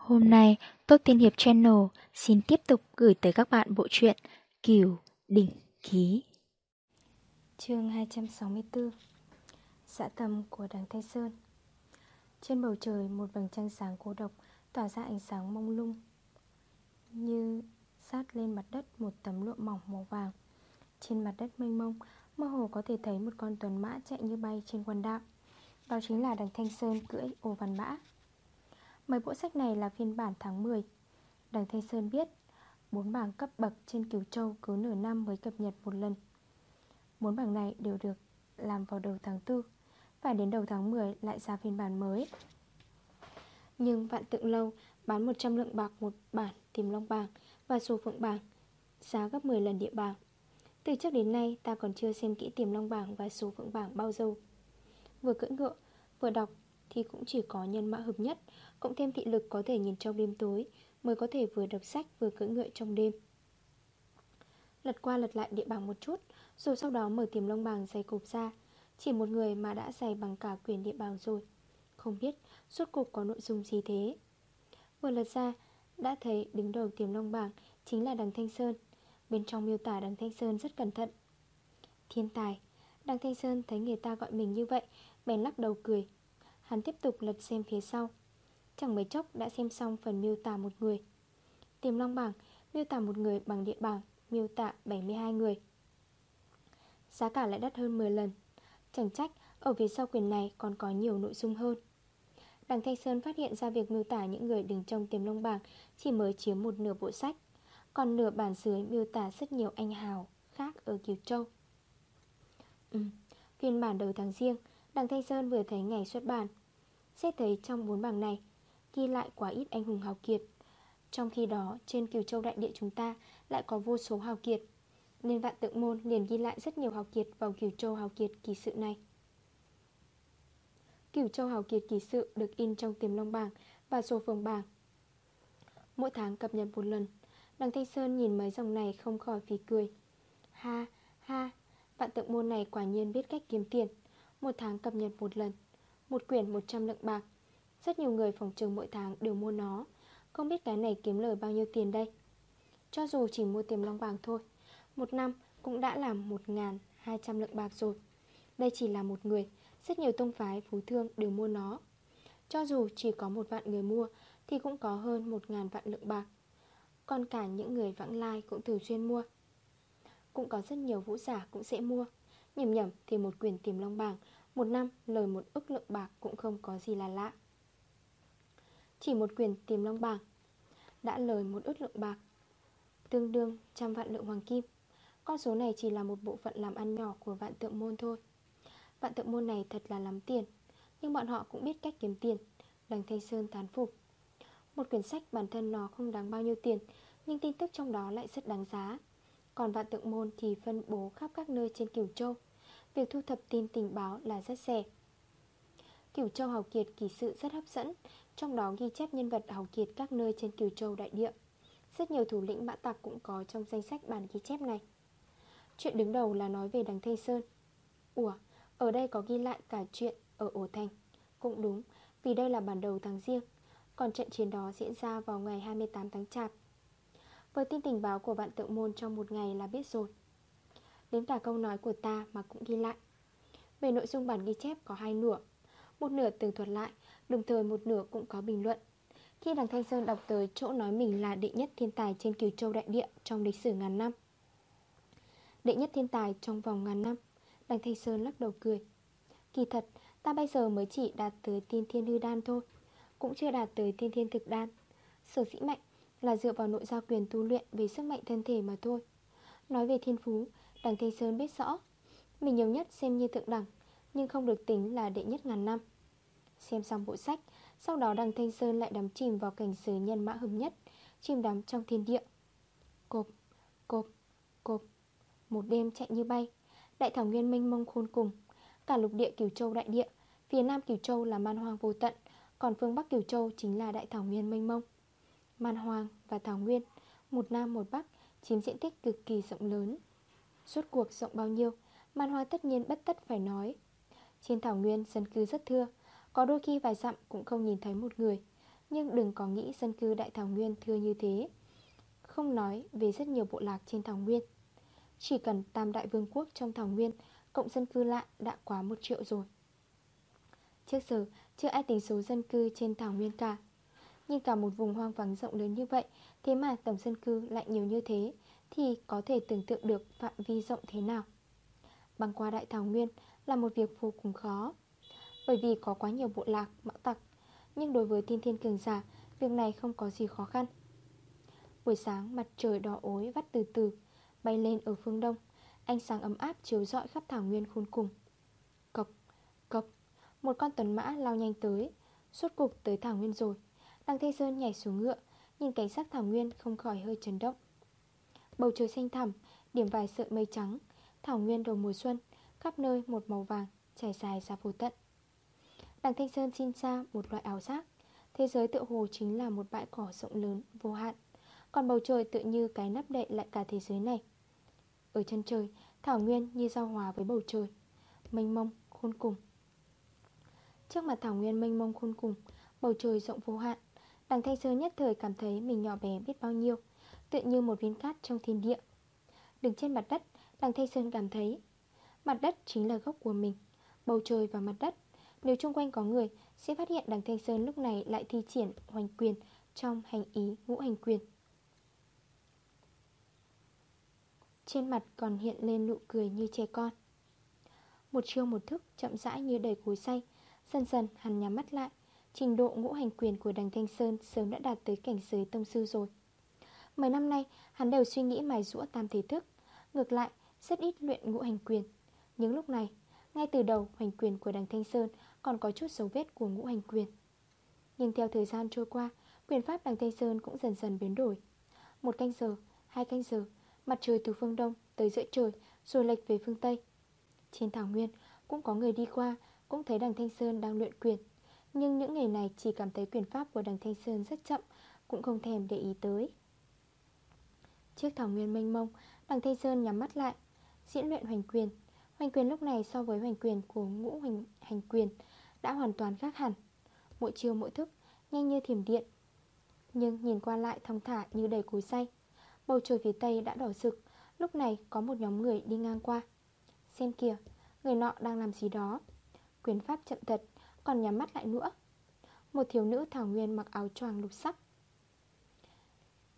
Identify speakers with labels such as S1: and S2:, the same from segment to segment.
S1: Hôm nay, Tốt Tiên Hiệp Channel xin tiếp tục gửi tới các bạn bộ truyện Kiều Đỉnh Ký. Chương 264 Xã dạ tâm của đằng Thanh Sơn. Trên bầu trời một vầng trăng sáng cô độc tỏa ra ánh sáng mông lung Như sát lên mặt đất một tấm lụa mỏng màu vàng. Trên mặt đất mênh mông, mơ hồ có thể thấy một con tuần mã chạy như bay trên quần đạo Đó chính là đằng Thanh Sơn cưỡi ô văn mã. Mấy bộ sách này là phiên bản tháng 10 Đằng Thanh Sơn biết bốn bảng cấp bậc trên Kiều Châu cứ nửa năm mới cập nhật một lần. Bốn bảng này đều được làm vào đầu tháng 4 Phải đến đầu tháng 10 lại ra phiên bản mới. Nhưng vạn tượng lâu bán 100 lượng bạc một bản tìm long bảng và số phượng bảng Giá gấp 10 lần địa bảng. Từ trước đến nay ta còn chưa xem kỹ tìm long bảng và số phượng bảng bao giờ. Vừa cưỡi ngựa, vừa đọc thì cũng chỉ có nhân mã hợp nhất. Cộng thêm thị lực có thể nhìn trong đêm tối, Mới có thể vừa đọc sách vừa cưỡi ngựa trong đêm. Lật qua lật lại địa bảng một chút, Rồi sau đó mở tiềm lông bảng dày cục ra. Chỉ một người mà đã dày bằng cả quyền địa bảng rồi. Không biết suốt cục có nội dung gì thế? Vừa lật ra, Đã thấy đứng đầu tiềm long bảng Chính là đằng Thanh Sơn. Bên trong miêu tả đằng Thanh Sơn rất cẩn thận. Thiên tài! Đằng Thanh Sơn thấy người ta gọi mình như vậy, Bèn lắc đầu cười. Hắn tiếp tục lật xem phía sau. Chẳng mấy chốc đã xem xong phần miêu tả một người. Tiềm long bảng Miêu tả một người bằng địa bảng Miêu tả 72 người. Giá cả lại đắt hơn 10 lần. Chẳng trách ở phía sau quyền này còn có nhiều nội dung hơn. Đằng Thanh Sơn phát hiện ra việc miêu tả những người đứng trong tiềm long bảng Chỉ mới chiếm một nửa bộ sách Còn nửa bản dưới miêu tả rất nhiều anh hào khác ở Kiều Châu. Ừ, phiên bản đầu tháng riêng Đằng Thanh Sơn vừa thấy ngày xuất bản Xét thấy trong bốn bảng này, Ghi lại quá ít anh hùng hào kiệt. Trong khi đó, trên Kiều Châu Đại Địa chúng ta Lại có vô số hào kiệt, Nên vạn tượng môn liền ghi lại rất nhiều hào kiệt Vào Kiều Châu hào kiệt kỳ sự này. Kiều Châu hào kiệt kỳ sự Được in trong tiềm long bảng Và sổ phồng bảng. Mỗi tháng cập nhật một lần, Đằng Thanh Sơn nhìn mấy dòng này không khỏi phì cười. Ha ha, Vạn tượng môn này quả nhiên biết cách kiếm tiền. Một tháng cập nhật một lần một quyển 100 lượng bạc. Rất nhiều người phòng trường mỗi tháng đều mua nó. Không biết cái này kiếm lời bao nhiêu tiền đây? Cho dù chỉ mua tiềm long bảng thôi, Một năm cũng đã là 1.200 lượng bạc rồi. Đây chỉ là một người, Rất nhiều tông phái, phú thương đều mua nó. Cho dù chỉ có một vạn người mua Thì cũng có hơn 1.000 vạn lượng bạc. Còn cả những người vãng lai cũng thường xuyên mua. Cũng có rất nhiều vũ giả cũng sẽ mua. Nhầm nhầm thì một quyển tiềm long bảng một năm, lời một ức lượng bạc cũng không có gì là lạ. Chỉ một quyền tìm long bảng Đã lời một ức lượng bạc, Tương đương trăm vạn lượng hoàng kim. Con số này chỉ là một bộ phận làm ăn nhỏ của vạn tượng môn thôi. Vạn tượng môn này thật là lắm tiền, Nhưng bọn họ cũng biết cách kiếm tiền Đằng Thanh Sơn tán phục. Một quyển sách bản thân nó không đáng bao nhiêu tiền, Nhưng tin tức trong đó lại rất đáng giá. Còn vạn tượng môn thì phân bố khắp các nơi trên Cửu Châu. Việc thu thập tin tình báo là rất rẻ. Cửu Châu Hào Kiệt kỳ sự rất hấp dẫn Trong đó ghi chép nhân vật Hào Kiệt các nơi trên Cửu Châu đại địa. Rất nhiều thủ lĩnh mã tặc cũng có trong danh sách bản ghi chép này. Chuyện đứng đầu là nói về đằng Thanh Sơn. Ủa, ở đây có ghi lại cả chuyện ở Ổ Thành. Cũng đúng, vì đây là bản đầu tháng riêng. Còn trận chiến đó diễn ra vào ngày 28 tháng Chạp. Với tin tình báo của vạn tượng môn trong một ngày là biết rồi. Đến cả câu nói của ta mà cũng ghi lại. Về nội dung bản ghi chép có hai nửa, Một nửa tường thuật lại, Đồng thời một nửa cũng có bình luận. Khi đằng Thanh Sơn đọc tới chỗ nói mình là đệ nhất thiên tài trên cửu châu đại địa Trong lịch sử ngàn năm. Đệ nhất thiên tài trong vòng ngàn năm, Đằng Thanh Sơn lắc đầu cười. Kỳ thật, ta bây giờ mới chỉ đạt tới tiên thiên hư đan thôi, Cũng chưa đạt tới tiên thiên thực đan. Sở dĩ mạnh là dựa vào nội gia quyền tu luyện về sức mạnh thân thể mà thôi. Nói về thiên phú Đằng Thanh Sơn biết rõ Mình nhiều nhất xem như thượng đẳng Nhưng không được tính là đệ nhất ngàn năm. Xem xong bộ sách Sau đó đằng Thanh Sơn lại đắm chìm vào cảnh giới nhân mã hầm nhất Chìm đắm trong thiên địa. Cộp, cộp, cộp Một đêm chạy như bay Đại thảo nguyên Minh mông khôn cùng. Cả lục địa Cửu Châu đại địa Phía nam Cửu Châu là man hoang vô tận Còn phương Bắc Cửu Châu chính là đại thảo nguyên Minh mông. Man hoang và thảo nguyên Một nam một bắc Chiếm diện tích cực kỳ rộng lớn. Suốt cuộc rộng bao nhiêu Man hoang tất nhiên bất tất phải nói. Trên thảo nguyên, dân cư rất thưa, Có đôi khi vài dặm cũng không nhìn thấy một người. Nhưng đừng có nghĩ dân cư Đại Thảo Nguyên thưa như thế. Không nói về rất nhiều bộ lạc trên Thảo Nguyên. Chỉ cần Tam Đại Vương quốc trong Thảo Nguyên, Cộng dân cư lại đã quá 1 triệu rồi. Trước giờ, chưa ai tính số dân cư trên Thảo Nguyên cả. Nhưng cả một vùng hoang vắng rộng lớn như vậy, Thế mà tổng dân cư lại nhiều như thế. Thì có thể tưởng tượng được phạm vi rộng thế nào. Băng qua Đại Thảo Nguyên là một việc vô cùng khó Bởi vì có quá nhiều bộ lạc, mã tặc. Nhưng đối với tiên thiên cường giả Việc này không có gì khó khăn. Buổi sáng mặt trời đỏ ối vắt từ từ Bay lên ở phương đông. Ánh sáng ấm áp chiếu rọi khắp thảo nguyên khôn cùng. Cộc, cộc Một con tuần mã lao nhanh tới. Suốt cục tới thảo nguyên rồi Đăng Thanh Sơn nhảy xuống ngựa Nhìn cảnh sắc thảo nguyên không khỏi hơi chấn động. Bầu trời xanh thẳm Điểm vài sợi mây trắng Thảo nguyên đầu mùa xuân Khắp nơi một màu vàng trải dài ra vô tận. Đằng Thanh Sơn xin ra một loại ảo giác Thế giới tựa hồ chính là một bãi cỏ rộng lớn, vô hạn Còn bầu trời tự như cái nắp đậy lại cả thế giới này. Ở chân trời, thảo nguyên như giao hòa với bầu trời Mênh mông, khôn cùng. Trước mặt thảo nguyên mênh mông khôn cùng Bầu trời rộng vô hạn Đằng Thanh Sơn nhất thời cảm thấy mình nhỏ bé biết bao nhiêu tựa như một viên cát trong thiên địa. Đứng trên mặt đất, Đằng Thanh Sơn cảm thấy Mặt đất chính là gốc của mình. Bầu trời và mặt đất, Nếu chung quanh có người, Sẽ phát hiện đằng Thanh Sơn lúc này lại thi triển hoành quyền Trong hành ý ngũ hành quyền. Trên mặt còn hiện lên nụ cười như trẻ con. Một chiêu một thức chậm rãi như đầy cối say Dần dần hắn nhắm mắt lại. Trình độ ngũ hành quyền của đằng Thanh Sơn Sớm đã đạt tới cảnh giới tông sư rồi. Mấy năm nay hắn đều suy nghĩ mài rũa tam thể thức. Ngược lại rất ít luyện ngũ hành quyền. Những lúc này Ngay từ đầu hành quyền của đằng Thanh Sơn Còn có chút dấu vết của ngũ hành quyền. Nhưng theo thời gian trôi qua Quyền pháp đằng Thanh Sơn cũng dần dần biến đổi. Một canh giờ, hai canh giờ Mặt trời từ phương đông tới giữa trời Rồi lệch về phương Tây. Trên thảo nguyên cũng có người đi qua Cũng thấy đằng Thanh Sơn đang luyện quyền. Nhưng những ngày này chỉ cảm thấy quyền pháp của đằng Thanh Sơn rất chậm Cũng không thèm để ý tới. Trước thảo nguyên mênh mông. Đằng Thanh Sơn nhắm mắt lại Diễn luyện hoành quyền. Hoành quyền lúc này so với hoành quyền của ngũ hoành, hành quyền Đã hoàn toàn khác hẳn. Mỗi chiều mỗi thức Nhanh như thiểm điện Nhưng nhìn qua lại thong thả như đầy cối say. Bầu trời phía tây đã đỏ rực Lúc này có một nhóm người đi ngang qua. Xem kìa Người nọ đang làm gì đó. Quyền pháp chậm thật Còn nhắm mắt lại nữa. Một thiếu nữ thảo nguyên mặc áo choàng lục sắc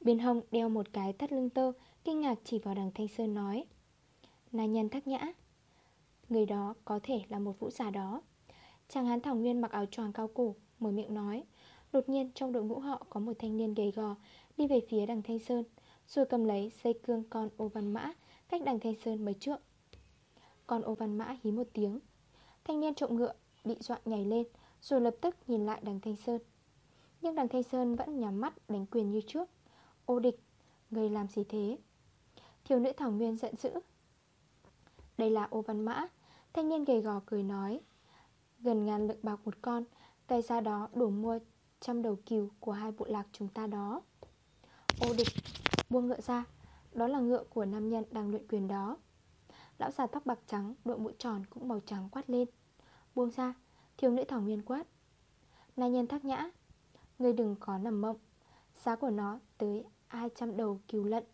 S1: Bên hông đeo một cái thắt lưng tơ, Kinh ngạc chỉ vào đằng Thanh Sơn nói. Na nhân thắc nhã. Người đó có thể là một vũ giả đó. Chàng hán thảo nguyên mặc áo choàng cao cổ, Mở miệng nói. Đột nhiên trong đội ngũ họ có một thanh niên gầy gò, Đi về phía đằng Thanh Sơn, Rồi cầm lấy dây cương con ô văn mã Cách đằng Thanh Sơn mấy trượng. Con ô văn mã hí một tiếng. Thanh niên trộm ngựa, bị dọa nhảy lên, Rồi lập tức nhìn lại đằng Thanh Sơn. Nhưng đằng Thanh Sơn vẫn nhắm mắt, đánh quyền như trước. Ô địch, Người làm gì thế? Thiếu nữ Thảo Nguyên giận dữ. Đây là ô văn mã. Thanh niên gầy gò cười nói, Gần ngàn lượng bạc một con Cái ra đó đủ mua trăm đầu cừu Của hai bộ lạc chúng ta đó. Ô địch, Buông ngựa ra. Đó là ngựa của nam nhân đang luyện quyền đó. Lão già tóc bạc trắng, Đội mũi tròn cũng màu trắng quát lên. Buông ra, Thiếu nữ Thảo Nguyên quát. Nam nhân thắc nhã Người đừng có nằm mộng. Giá của nó tới 200 đầu cứu lận?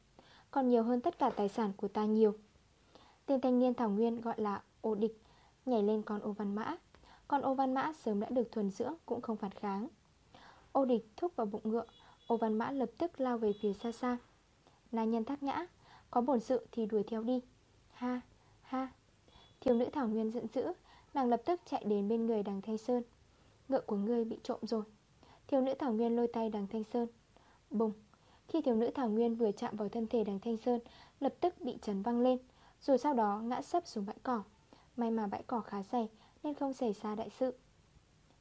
S1: Còn nhiều hơn tất cả tài sản của ta nhiều. Tên thanh niên Thảo Nguyên gọi là ô địch, Nhảy lên con ô văn mã. Con ô văn mã sớm đã được thuần dưỡng, Cũng không phản kháng. Ô địch thúc vào bụng ngựa, Ô văn mã lập tức lao về phía xa xa. Na nhân thác nhã, Có bổn sự thì đuổi theo đi. Ha ha. Thiếu nữ Thảo Nguyên giận dữ, Nàng lập tức chạy đến bên người đằng Thanh Sơn. Ngựa của ngươi bị trộm rồi. Thiếu nữ Thảo Nguyên lôi tay đằng Thanh Sơn. Bùng. Khi thiếu nữ Thảo Nguyên vừa chạm vào thân thể đằng Thanh Sơn, Lập tức bị chấn văng lên. Rồi sau đó ngã sấp xuống bãi cỏ. May mà bãi cỏ khá dày, Nên không xảy ra đại sự.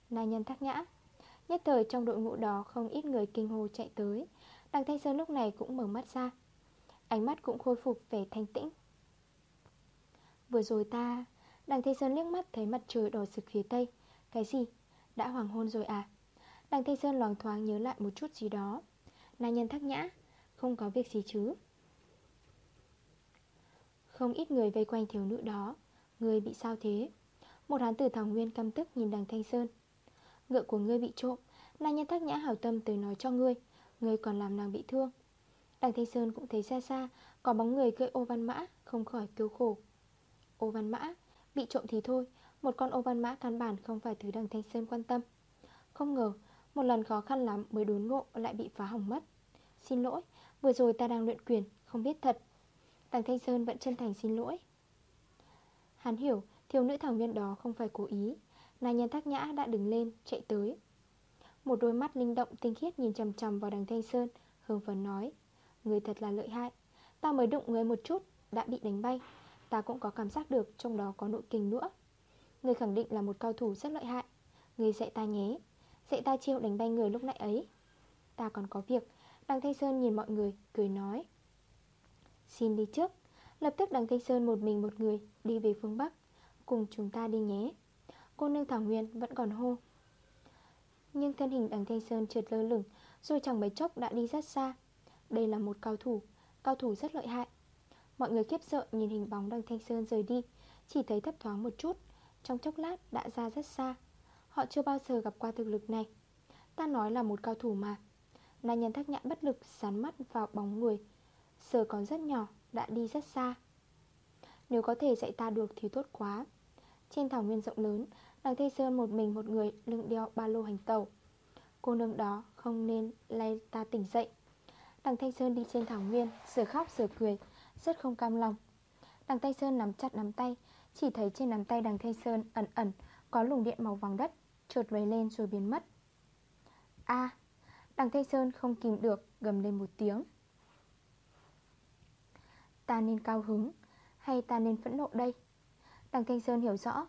S1: Nai nhân thắc nhã Nhất thời trong đội ngũ đó không ít người kinh hô chạy tới. Đằng Thanh Sơn lúc này cũng mở mắt ra. Ánh mắt cũng khôi phục vẻ thanh tĩnh. Vừa rồi ta, Đằng Thanh Sơn liếc mắt thấy mặt trời đỏ rực phía tây. Cái gì? Đã hoàng hôn rồi à? Đằng Thanh Sơn loàng thoáng nhớ lại một chút gì đó. Nam nhân thắc nhã, Không có việc gì chứ. Không ít người vây quanh thiếu nữ đó, Người bị sao thế. Một hán tử thảo nguyên căm tức nhìn đằng Thanh Sơn. Ngựa của ngươi bị trộm Na nhân thắc nhã hảo tâm tới nói cho ngươi Ngươi còn làm nàng bị thương. Đằng Thanh Sơn cũng thấy xa xa, Có bóng người cưỡi ô văn mã, Không khỏi kêu khổ. Ô văn mã, Bị trộm thì thôi, Một con ô văn mã căn bản không phải thứ đằng Thanh Sơn quan tâm. Không ngờ một lần khó khăn lắm mới đốn ngộ, lại bị phá hỏng mất. Xin lỗi, Vừa rồi ta đang luyện quyền, Không biết thật. Đằng Thanh Sơn vẫn chân thành xin lỗi. Hắn hiểu, thiếu nữ thảo nguyên đó không phải cố ý. Nàng nhân thác nhã đã đứng lên, chạy tới. Một đôi mắt linh động, tinh khiết nhìn chầm chầm vào đằng Thanh Sơn Hương phấn nói, Người thật là lợi hại. Ta mới đụng người một chút, Đã bị đánh bay. Ta cũng có cảm giác được, trong đó có nội kinh nữa. Người khẳng định là một cao thủ rất lợi hại. Người dạy ta nhé sẽ ta chiêu đánh bay người lúc nãy ấy. Ta còn có việc. Đằng Thanh Sơn nhìn mọi người, cười nói. Xin đi trước. Lập tức đằng Thanh Sơn một mình một người Đi về phương Bắc. Cùng chúng ta đi nhé. Cô nương Thảo Nguyên vẫn còn hô. Nhưng thân hình đằng Thanh Sơn trượt lơ lửng, Rồi chẳng mấy chốc đã đi rất xa. Đây là một cao thủ. Cao thủ rất lợi hại. Mọi người khiếp sợ nhìn hình bóng đằng Thanh Sơn rời đi. Chỉ thấy thấp thoáng một chút. Trong chốc lát đã ra rất xa. Họ chưa bao giờ gặp qua thực lực này. Ta nói là một cao thủ mà. Nàng nhân thắc nhãn bất lực, sán mắt vào bóng người. Giờ còn rất nhỏ, Đã đi rất xa. Nếu có thể dạy ta được thì tốt quá. Trên thảo nguyên rộng lớn Đằng thê Sơn một mình một người lưng đeo ba lô hành tàu Cô nương đó không nên lay ta tỉnh dậy. Đằng Thanh Sơn đi trên thảo nguyên Sửa khóc sửa cười, Rất không cam lòng. Đằng Thanh Sơn nắm chặt nắm tay, Chỉ thấy trên nắm tay đằng Thanh Sơn ẩn ẩn Có lùng điện màu vàng đất. Trượt vấy lên rồi biến mất. A, Đằng Thanh Sơn không kìm được, Gầm lên một tiếng. Ta nên cao hứng Hay ta nên phẫn nộ đây? Đằng Thanh Sơn hiểu rõ,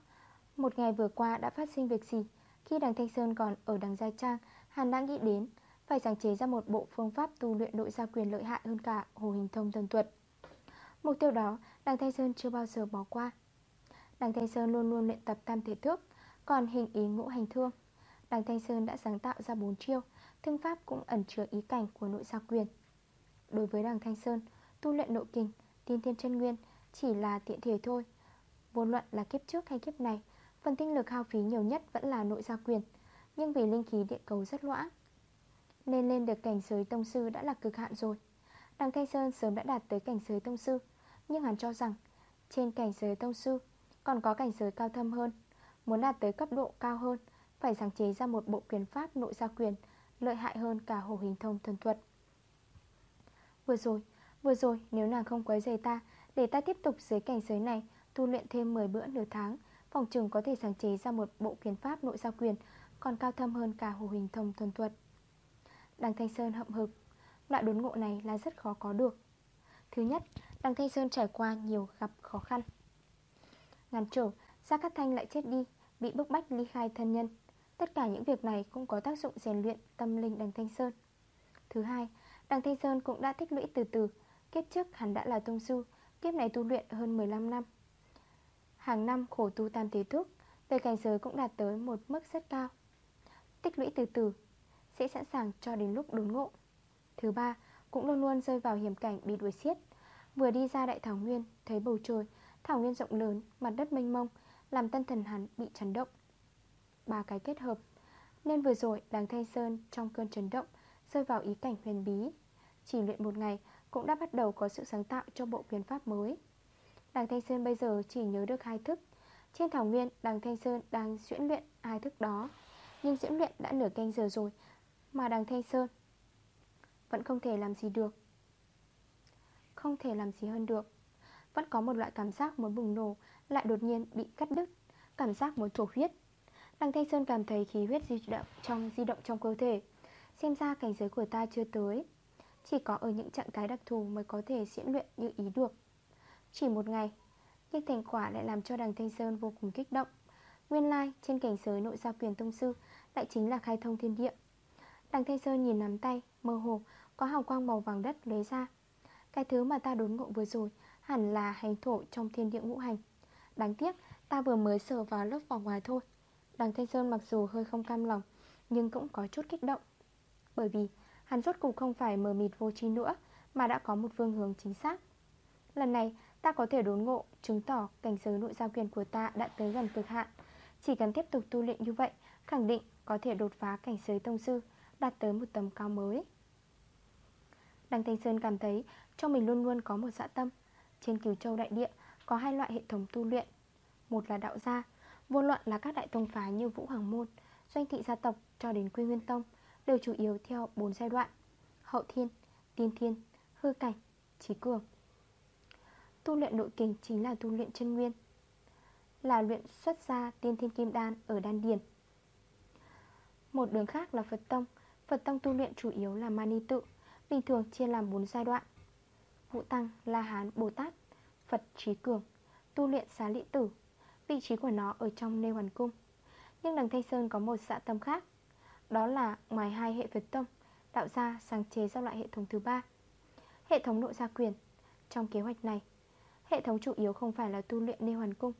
S1: Một ngày vừa qua đã phát sinh việc gì Khi đằng Thanh Sơn còn ở đằng Gia Trang, Hắn đã nghĩ đến Phải sáng chế ra một bộ phương pháp tu luyện nội gia quyền lợi hại hơn cả Hồ Hình Thông Dân Tuật Mục tiêu đó, đằng Thanh Sơn chưa bao giờ bỏ qua. Đằng Thanh Sơn luôn luôn luyện tập tam thể thước còn hình ý ngũ hành thương. Đằng Thanh Sơn đã sáng tạo ra 4 chiêu Thương pháp cũng ẩn chứa ý cảnh của nội gia quyền. Đối với đằng Thanh Sơn Tu luyện nội kinh Tiên thiên chân nguyên Chỉ là tiện thể thôi. Vô luận là kiếp trước hay kiếp này Phần tinh lực hao phí nhiều nhất vẫn là nội gia quyền Nhưng vì linh khí địa cầu rất loãng, Nên lên được cảnh giới tông sư đã là cực hạn rồi. Đằng Thanh Sơn sớm đã đạt tới cảnh giới tông sư Nhưng hắn cho rằng Trên cảnh giới tông sư Còn có cảnh giới cao thâm hơn. Muốn đạt tới cấp độ cao hơn, Phải sáng chế ra một bộ quyền pháp nội gia quyền, Lợi hại hơn cả hồ hình thông thần thuật. Vừa rồi Vừa rồi, nếu nàng không quấy giày ta, Để ta tiếp tục dưới cảnh giới này, Tu luyện thêm 10 bữa nửa tháng, Phòng trường có thể sáng chế ra một bộ quyền pháp nội gia quyền, Còn cao thâm hơn cả hồ hình thông thuần thuật. Đằng Thanh Sơn hậm hực, Loại đốn ngộ này là rất khó có được. Thứ nhất, Đằng Thanh Sơn trải qua nhiều gặp khó khăn. Ngàn trở, Gia Cát Thanh lại chết đi Bị bức bách ly khai thân nhân. Tất cả những việc này cũng có tác dụng rèn luyện tâm linh đằng Thanh Sơn. Thứ hai, Đằng Thanh Sơn cũng đã tích lũy từ từ. Kiếp trước hắn đã là tông sư, Kiếp này tu luyện hơn 15 năm. Hàng năm khổ tu tam thế thúc Về cảnh giới cũng đạt tới một mức rất cao. Tích lũy từ từ, Sẽ sẵn sàng cho đến lúc đốn ngộ. Thứ ba, Cũng luôn luôn rơi vào hiểm cảnh bị đuổi xiết Vừa đi ra đại thảo nguyên, Thấy bầu trời, Thảo nguyên rộng lớn, Mặt đất mênh mông làm tân thần hắn bị chấn động. Ba cái kết hợp, Nên vừa rồi đằng Thanh Sơn trong cơn chấn động Rơi vào ý cảnh huyền bí. Chỉ luyện một ngày cũng đã bắt đầu có sự sáng tạo cho bộ quyền pháp mới. Đằng Thanh Sơn bây giờ chỉ nhớ được hai thức. Trên thảo nguyên, đằng Thanh Sơn đang diễn luyện hai thức đó. Nhưng diễn luyện đã nửa canh giờ rồi Mà đằng Thanh Sơn Vẫn không thể làm gì được. Không thể làm gì hơn được. Vẫn có một loại cảm giác muốn bùng nổ lại đột nhiên bị cắt đứt, Cảm giác muốn thổ huyết. Đằng Thanh Sơn cảm thấy khí huyết di động trong, di động trong cơ thể. Xem ra cảnh giới của ta chưa tới. Chỉ có ở những trạng thái đặc thù mới có thể diễn luyện như ý được. Chỉ một ngày, Nhưng thành quả lại làm cho đằng Thanh Sơn vô cùng kích động. Nguyên lai, trên cảnh giới nội gia quyền tông sư Lại chính là khai thông thiên địa. Đằng Thanh Sơn nhìn nắm tay, Mơ hồ có hào quang màu vàng đất lấy ra. Cái thứ mà ta đốn ngộ vừa rồi Hẳn là hành thổ trong thiên địa ngũ hành. Đáng tiếc, ta vừa mới sờ vào lớp vỏ ngoài thôi. Đằng Thanh Sơn mặc dù hơi không cam lòng, Nhưng cũng có chút kích động. Bởi vì, Hắn rốt cục không phải mờ mịt vô tri nữa, Mà đã có một phương hướng chính xác. Lần này, ta có thể đốn ngộ, Chứng tỏ cảnh giới nội giao quyền của ta đã tới gần cực hạn. Chỉ cần tiếp tục tu luyện như vậy, Khẳng định Có thể đột phá cảnh giới tông sư, Đạt tới một tầm cao mới. Đằng Thanh Sơn cảm thấy Trong mình luôn luôn có một dạ tâm. Trên cửu châu đại địa có hai loại hệ thống tu luyện. Một là đạo gia Vô luận là các đại tông phái như Vũ Hoàng Môn Doanh thị gia tộc cho đến Quy Nguyên Tông Đều chủ yếu theo 4 giai đoạn Hậu thiên, tiên thiên, hư cảnh, trí cường. Tu luyện nội kình chính là tu luyện chân nguyên Là luyện xuất ra tiên thiên kim đan ở đan điền. Một đường khác là Phật Tông. Phật Tông tu luyện chủ yếu là mani tự Bình thường chia làm 4 giai đoạn. Vũ Tăng, La Hán, Bồ Tát Phật Trí Cường, Tu luyện xá lị tử, Vị trí của nó ở trong nê hoàn cung. Nhưng đằng Thanh Sơn có một xã tâm khác, Đó là ngoài hai hệ Phật Tông Đạo gia sáng chế ra loại hệ thống thứ ba, Hệ thống nội gia quyền. Trong kế hoạch này, Hệ thống chủ yếu không phải là tu luyện nê hoàn cung,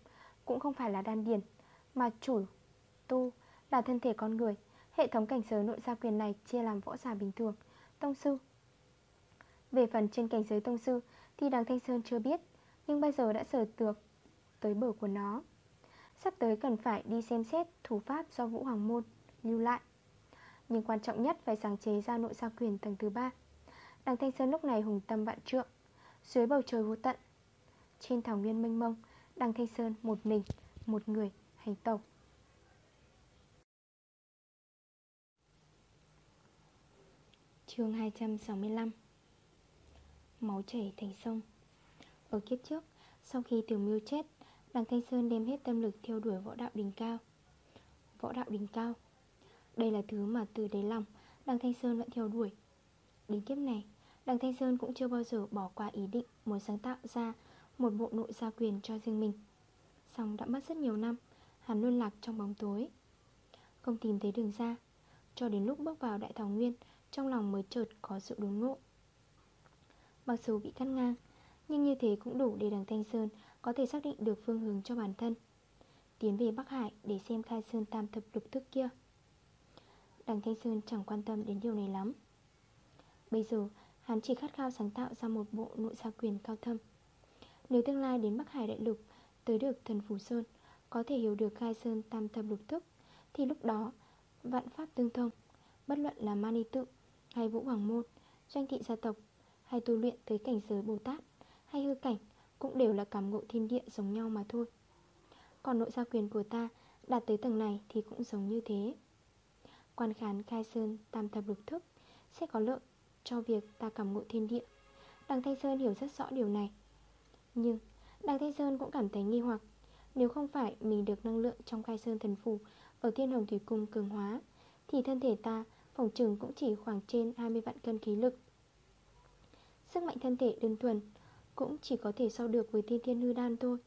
S1: Cũng không phải là đan điền, Mà chủ tu là thân thể con người. Hệ thống cảnh giới nội gia quyền này chia làm võ giả bình thường, Tông sư. Về phần trên cảnh giới tông sư Thì đằng Thanh Sơn chưa biết nhưng bây giờ đã sờ tược tới bờ của nó. Sắp tới cần phải đi xem xét thủ pháp do Vũ Hoàng Môn lưu lại. Nhưng quan trọng nhất phải sáng chế ra nội gia quyền tầng thứ 3 Đằng Thanh Sơn lúc này hùng tâm vạn trượng, Dưới bầu trời vô tận. Trên thảo nguyên mênh mông, Đằng Thanh Sơn một mình, Một người hành tàu chương 265 Máu chảy thành sông. Ở kiếp trước. Sau khi tiểu miêu chết, Đằng Thanh Sơn đem hết tâm lực theo đuổi võ đạo đỉnh cao. Võ đạo đỉnh cao. Đây là thứ mà từ đáy lòng Đằng Thanh Sơn vẫn theo đuổi. Đến kiếp này, Đằng Thanh Sơn cũng chưa bao giờ bỏ qua ý định Muốn sáng tạo ra một bộ nội gia quyền cho riêng mình. Xong đã mất rất nhiều năm, Hắn luôn lạc trong bóng tối. Không tìm thấy đường ra, Cho đến lúc bước vào đại thảo nguyên, Trong lòng mới chợt có sự đốn ngộ. Mặc dù bị cắt ngang nhưng như thế cũng đủ để đằng Thanh Sơn Có thể xác định được phương hướng cho bản thân. Tiến về Bắc Hải để xem khai sơn tam thập lục thức kia. Đằng Thanh Sơn chẳng quan tâm đến điều này lắm. Bây giờ, hắn chỉ khát khao sáng tạo ra một bộ nội gia quyền cao thâm. Nếu tương lai đến Bắc Hải Đại Lục, Tới được thần Phủ Sơn, Có thể hiểu được khai sơn tam thập lục thức, Thì lúc đó, vạn pháp tương thông, Bất luận là Mani Tự Hay Vũ Hoàng Môn, Doanh thị gia tộc, Hay tu luyện tới cảnh giới Bồ Tát hay hư cảnh Cũng đều là cảm ngộ thiên địa giống nhau mà thôi. Còn nội gia quyền của ta Đạt tới tầng này thì cũng giống như thế. Quan khán khai sơn tam thập lục thức Sẽ có lợi cho việc ta cảm ngộ thiên địa. Đằng Thanh Sơn hiểu rất rõ điều này. Nhưng Đằng Thanh Sơn cũng cảm thấy nghi hoặc. Nếu không phải mình được năng lượng trong khai sơn thần phủ Ở thiên hồng thủy cung cường hóa, Thì thân thể ta phòng trừng cũng chỉ khoảng trên 20 vạn cân khí lực. Sức mạnh thân thể đơn thuần cũng chỉ có thể so được với thiên thiên hư đan thôi.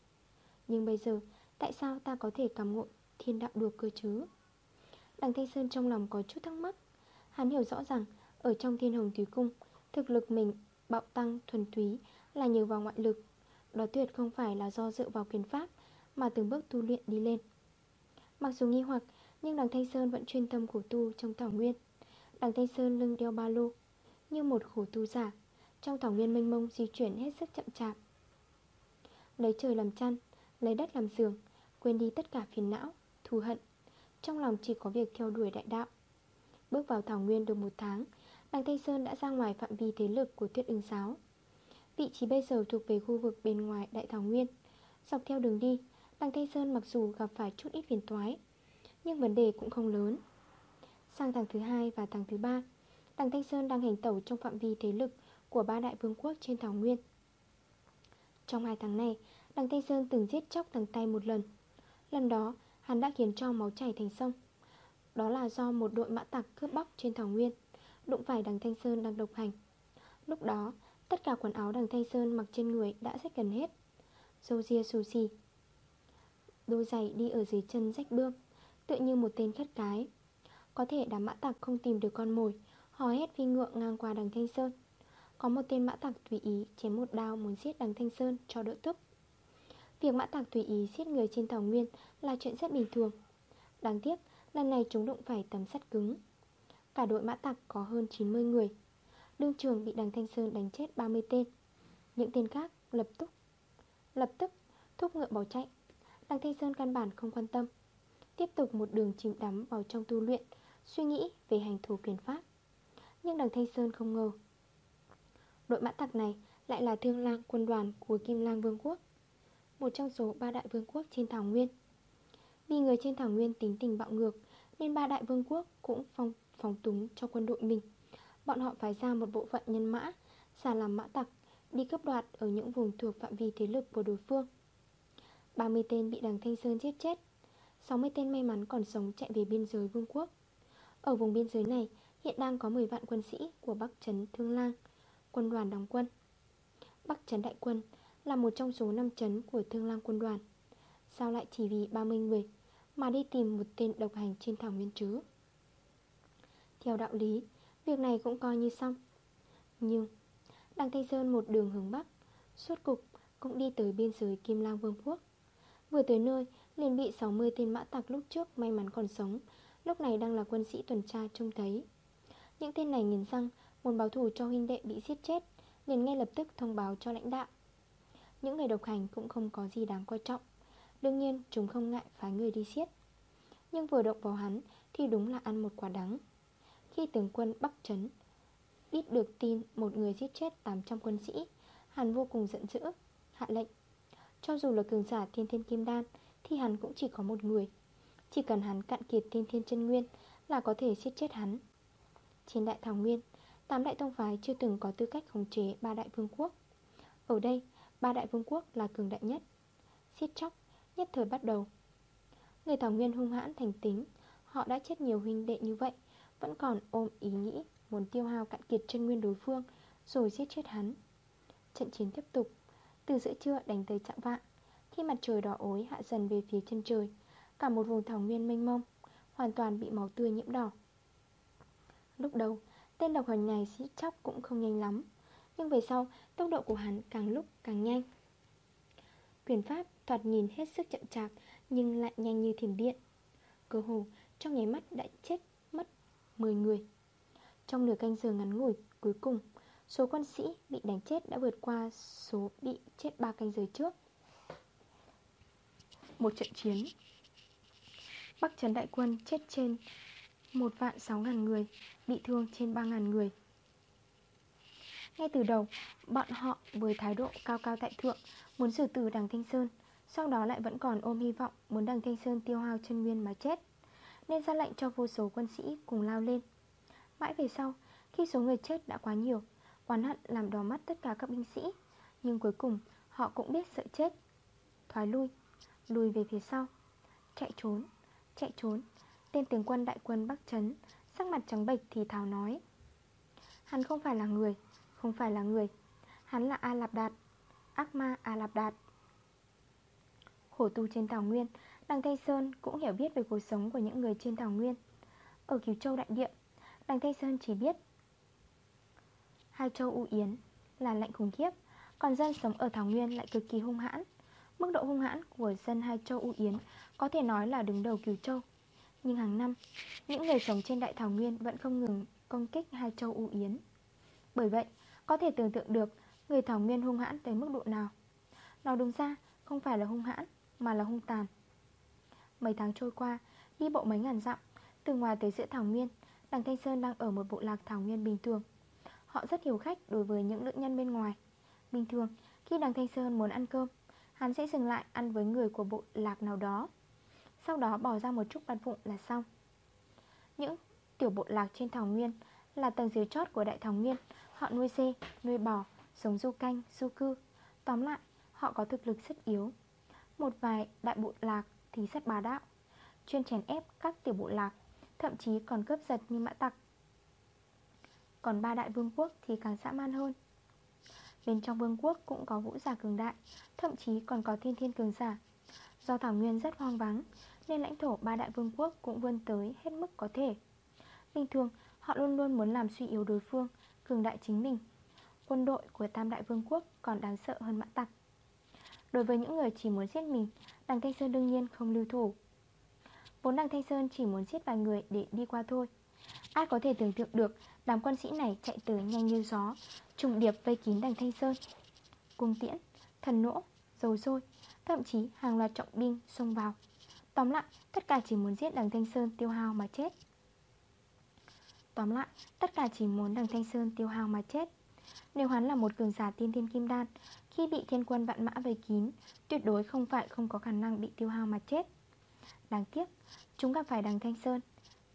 S1: Nhưng bây giờ, Tại sao ta có thể cảm ngộ thiên đạo được cơ chứ? Đằng Thanh Sơn trong lòng có chút thắc mắc. Hắn hiểu rõ rằng, Ở trong thiên hồng thủy cung, Thực lực mình, bạo tăng, thuần túy Là nhờ vào ngoại lực. Đó tuyệt không phải là do dựa vào quyền pháp Mà từng bước tu luyện đi lên. Mặc dù nghi hoặc, Nhưng đằng Thanh Sơn vẫn chuyên tâm khổ tu trong thảo nguyên. Đằng Thanh Sơn lưng đeo ba lô, Như một khổ tu giả trong thảo nguyên mênh mông di chuyển hết sức chậm chạp. Lấy trời làm chăn Lấy đất làm giường Quên đi tất cả phiền não, thù hận. Trong lòng chỉ có việc theo đuổi đại đạo. Bước vào thảo nguyên được một tháng Đằng Thanh Sơn đã ra ngoài phạm vi thế lực của tuyết ưng giáo. Vị trí bây giờ thuộc về khu vực bên ngoài đại thảo nguyên. Dọc theo đường đi Đằng Thanh Sơn mặc dù gặp phải chút ít phiền toái Nhưng vấn đề cũng không lớn. Sang tháng thứ hai và tháng thứ ba Đằng Thanh Sơn đang hành tẩu trong phạm vi thế lực của ba đại vương quốc trên thảo nguyên. Trong hai tháng này, Đằng Thanh Sơn từng giết chóc thằng tay một lần. Lần đó, hắn đã khiến cho máu chảy thành sông. Đó là do một đội mã tặc cướp bóc trên thảo nguyên, Đụng phải đằng Thanh Sơn đang độc hành. Lúc đó, Tất cả quần áo đằng Thanh Sơn mặc trên người đã rách gần hết. Dâu ria xù xì. Đôi giày đi ở dưới chân rách bươm Tự như một tên khất cái. Có thể đám mã tặc không tìm được con mồi, Hò hét phi ngựa ngang qua đằng Thanh Sơn. Có một tên mã tặc tùy ý chém một đao muốn giết đằng Thanh Sơn cho đỡ tức. Việc mã tặc tùy ý giết người trên thảo nguyên là chuyện rất bình thường. Đáng tiếc, lần này chúng đụng phải tấm sắt cứng. Cả đội mã tặc có hơn 90 người. Đương trường bị đằng Thanh Sơn đánh chết 30 tên. Những tên khác lập tức Lập tức thúc ngựa bỏ chạy. Đằng Thanh Sơn căn bản không quan tâm. Tiếp tục một đường chìm đắm vào trong tu luyện, Suy nghĩ về hành thủ quyền pháp. Nhưng đằng Thanh Sơn không ngờ Đội mã tặc này lại là thương lang quân đoàn của Kim Lang Vương quốc, Một trong số ba đại vương quốc trên Thảo Nguyên. Vì người trên Thảo Nguyên tính tình bạo ngược Nên ba đại vương quốc cũng phong, phóng túng cho quân đội mình. Bọn họ phải ra một bộ phận nhân mã Xả làm mã tặc, Đi cấp đoạt ở những vùng thuộc phạm vi thế lực của đối phương. 30 tên bị đằng Thanh Sơn giết chết 60 tên may mắn còn sống chạy về biên giới vương quốc. Ở vùng biên giới này, Hiện đang có 10 vạn quân sĩ của Bắc Trấn Thương Lang. Quân đoàn đóng quân. Bắc Trấn Đại Quân Là một trong số 5 trấn của Thương Lang quân đoàn. Sao lại chỉ vì 30 người Mà đi tìm một tên độc hành trên thảo nguyên chứ? Theo đạo lý, Việc này cũng coi như xong. Nhưng, Đằng Thanh Sơn một đường hướng Bắc, Suốt cục cũng đi tới biên giới Kim Lang Vương Quốc. Vừa tới nơi, liền bị 60 tên mã tặc lúc trước may mắn còn sống, Lúc này đang là quân sĩ tuần tra trông thấy. Những tên này nghiến răng Muốn báo thù cho huynh đệ bị giết chết, liền ngay lập tức thông báo cho lãnh đạo. Những người độc hành cũng không có gì đáng quan trọng. Đương nhiên, chúng không ngại phái người đi giết. Nhưng vừa động vào hắn Thì đúng là ăn một quả đắng. Khi tướng quân Bắc Trấn Biết được tin một người giết chết 800 quân sĩ, Hắn vô cùng giận dữ, Hạ lệnh. Cho dù là cường giả thiên thiên kim đan Thì hắn cũng chỉ có một người. Chỉ cần hắn cạn kiệt thiên thiên chân nguyên Là có thể giết chết hắn. Trên đại thảo nguyên Tám đại tông phái chưa từng có tư cách khống chế ba đại vương quốc. Ở đây, Ba đại vương quốc là cường đại nhất Xiết chóc, nhất thời bắt đầu. Người thảo nguyên hung hãn thành tính, Họ đã chết nhiều huynh đệ như vậy, Vẫn còn ôm ý nghĩ, Muốn tiêu hao cạn kiệt chân nguyên đối phương, Rồi giết chết hắn. Trận chiến tiếp tục, Từ giữa trưa đánh tới trạng vạn Khi mặt trời đỏ ối hạ dần về phía chân trời, Cả một vùng thảo nguyên mênh mông, Hoàn toàn bị máu tươi nhiễm đỏ. Lúc đầu Tên độc hành này sĩ chóc cũng không nhanh lắm. Nhưng về sau, Tốc độ của hắn càng lúc càng nhanh. Quyền pháp thoạt nhìn hết sức chậm chạp, Nhưng lại nhanh như thiểm điện. Cơ hồ, trong nháy mắt đã chết mất 10 người. Trong nửa canh giờ ngắn ngủi cuối cùng, Số quân sĩ bị đánh chết đã vượt qua số bị chết 3 canh giờ trước. Một trận chiến. Bắc Trấn Đại Quân chết trên 1 vạn 6 ngàn người. Bị thương trên 3 ngàn người. Ngay từ đầu, Bọn họ với thái độ cao cao tại thượng, Muốn xử tử đằng Thanh Sơn, Sau đó lại vẫn còn ôm hy vọng Muốn đằng Thanh Sơn tiêu hao chân nguyên mà chết, Nên ra lệnh cho vô số quân sĩ cùng lao lên. Mãi về sau, Khi số người chết đã quá nhiều, Oán hận làm đỏ mắt tất cả các binh sĩ, Nhưng cuối cùng họ cũng biết sợ chết. Thoái lui, Lùi về phía sau, Chạy trốn Chạy trốn, Tên tướng quân đại quân Bắc Trấn Sắc mặt trắng bệch thì thào nói. Hắn không phải là người, Không phải là người. Hắn là A Lạp Đạt Ác ma A Lạp Đạt Khổ tu trên Thảo Nguyên, Đằng Thanh Sơn cũng hiểu biết về cuộc sống của những người trên Thảo Nguyên. Ở kiều Châu Đại Địa, Đằng Thanh Sơn chỉ biết Hai châu U Yến là lạnh khủng khiếp, Còn dân sống ở Thảo Nguyên lại cực kỳ hung hãn. Mức độ hung hãn của dân hai châu U Yến Có thể nói là đứng đầu kiều Châu. Nhưng hàng năm, Những người sống trên Đại Thảo Nguyên Vẫn không ngừng công kích hai châu U Yến. Bởi vậy, có thể tưởng tượng được Người Thảo Nguyên hung hãn tới mức độ nào. Nói đúng ra, không phải là hung hãn, Mà là hung tàn. Mấy tháng trôi qua, Đi bộ mấy ngàn dặm, Từ ngoài tới giữa Thảo Nguyên, Đằng Thanh Sơn đang ở một bộ lạc Thảo Nguyên bình thường. Họ rất hiểu khách đối với những nữ nhân bên ngoài. Bình thường, khi đằng Thanh Sơn muốn ăn cơm, Hắn sẽ dừng lại ăn với người của bộ lạc nào đó. Sau đó bỏ ra một chút bát vụng là xong. Những tiểu bộ lạc trên Thảo Nguyên Là tầng dưới chót của Đại Thảo Nguyên. Họ nuôi dê, nuôi bò, sống du canh, du cư. Tóm lại, họ có thực lực rất yếu. Một vài đại bộ lạc thì rất bá đạo Chuyên chèn ép các tiểu bộ lạc Thậm chí còn cướp giật như mã tặc. Còn ba đại vương quốc thì càng dã man hơn. Bên trong vương quốc cũng có vũ giả cường đại Thậm chí còn có thiên thiên cường giả. Do thảo nguyên rất hoang vắng nên lãnh thổ ba đại vương quốc cũng vươn tới hết mức có thể. Bình thường họ luôn luôn muốn làm suy yếu đối phương Cường đại chính mình. Quân đội của tam đại vương quốc còn đáng sợ hơn mã tặc. Đối với những người chỉ muốn giết mình Đằng Thanh Sơn đương nhiên không lưu thủ. Vốn đằng Thanh Sơn chỉ muốn giết vài người để đi qua thôi. Ai có thể tưởng tượng được Đám quân sĩ này chạy tới nhanh như gió Trùng điệp vây kín đằng Thanh Sơn. Cung tiễn, thần nỗ, dầu sôi Thậm chí hàng loạt trọng binh xông vào. Tóm lại, tất cả chỉ muốn giết đằng Thanh Sơn tiêu hao mà chết. Tóm lại, tất cả chỉ muốn đằng Thanh Sơn tiêu hao mà chết. Nếu hắn là một cường giả tiên thiên kim đan Khi bị thiên quân vạn mã vây kín Tuyệt đối không phải không có khả năng bị tiêu hao mà chết. Đáng tiếc, chúng gặp phải đằng Thanh Sơn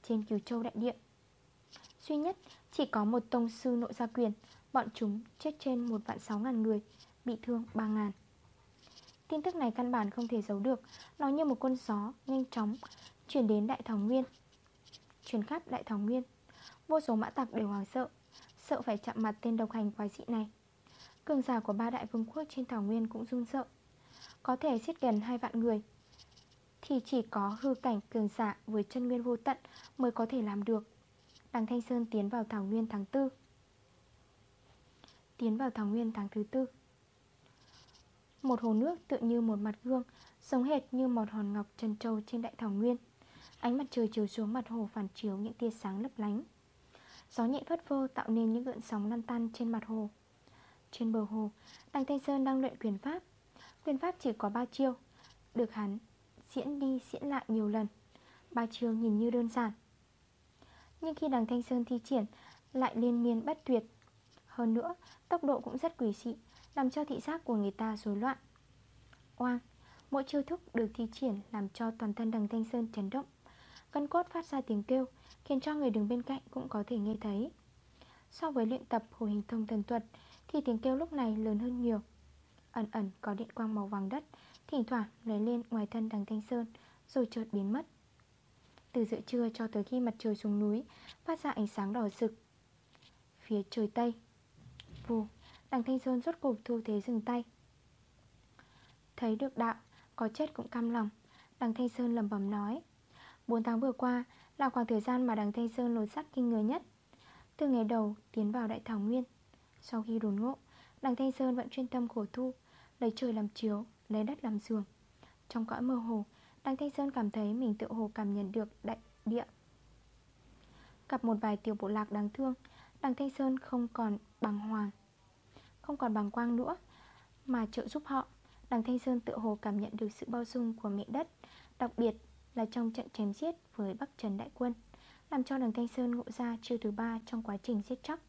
S1: Trên cửu châu đại địa. Duy nhất, chỉ có một tông sư nội gia quyền Bọn chúng chết trên một vạn sáu ngàn người Bị thương ba ngàn. Tin tức này căn bản không thể giấu được. Nó như một con gió nhanh chóng Chuyển đến Đại Thảo Nguyên. Chuyển khắp Đại Thảo Nguyên. Vô số mã tặc đều hoàng sợ. Sợ phải chạm mặt tên độc hành quái dị này. Cường giả của ba đại vương quốc trên Thảo Nguyên cũng run sợ. Có thể giết gần hai vạn người, Thì chỉ có hư cảnh cường giả với chân nguyên vô tận Mới có thể làm được. Đằng Thanh Sơn tiến vào Thảo Nguyên tháng 4 Tiến vào Thảo Nguyên tháng thứ tư. Một hồ nước tựa như một mặt gương sống hệt như một hòn ngọc trần trâu trên đại thảo nguyên. Ánh mặt trời chiều xuống mặt hồ phản chiếu những tia sáng lấp lánh. Gió nhẹ phất phơ tạo nên những gợn sóng lăn tăn trên mặt hồ. Trên bờ hồ, Đằng Thanh Sơn đang luyện quyền pháp. Quyền pháp chỉ có 3 chiêu Được hắn diễn đi diễn lại nhiều lần. Ba chiêu nhìn như đơn giản. Nhưng khi đằng Thanh Sơn thi triển Lại liên miên bất tuyệt. Hơn nữa, tốc độ cũng rất quỷ dị. Làm cho thị giác của người ta rối loạn. Oang Mỗi chiêu thức được thi triển làm cho toàn thân đằng Thanh Sơn chấn động. Cân cốt phát ra tiếng kêu, Khiến cho người đứng bên cạnh cũng có thể nghe thấy. So với luyện tập hồ hình thông thần thuật, Thì tiếng kêu lúc này lớn hơn nhiều. Ẩn ẩn có điện quang màu vàng đất, Thỉnh thoảng lấy lên ngoài thân đằng Thanh Sơn, Rồi chợt biến mất. Từ giữa trưa cho tới khi mặt trời xuống núi, Phát ra ánh sáng đỏ rực. Phía trời Tây. Vù. Đằng Thanh Sơn rốt cục thu thế dừng tay. Thấy được đạo Có chết cũng cam lòng. Đằng Thanh Sơn lầm bầm nói 4 tháng vừa qua là khoảng thời gian mà đằng Thanh Sơn lột sắc kinh người nhất. Từ ngày đầu tiến vào Đại Thảo Nguyên Sau khi đồn ngộ Đằng Thanh Sơn vẫn chuyên tâm khổ thu Lấy trời làm chiếu, lấy đất làm giường. Trong cõi mơ hồ Đằng Thanh Sơn cảm thấy mình tự hồ cảm nhận được đại địa. Gặp một vài tiểu bộ lạc đáng thương Đằng Thanh Sơn không còn bằng hoàng. Không còn bằng quang nữa, Mà trợ giúp họ. Đằng Thanh Sơn tự hồ cảm nhận được sự bao dung của mẹ đất, Đặc biệt là trong trận chém giết với Bắc Trần Đại Quân, Làm cho đằng Thanh Sơn ngộ ra chiêu thứ ba trong quá trình giết chóc.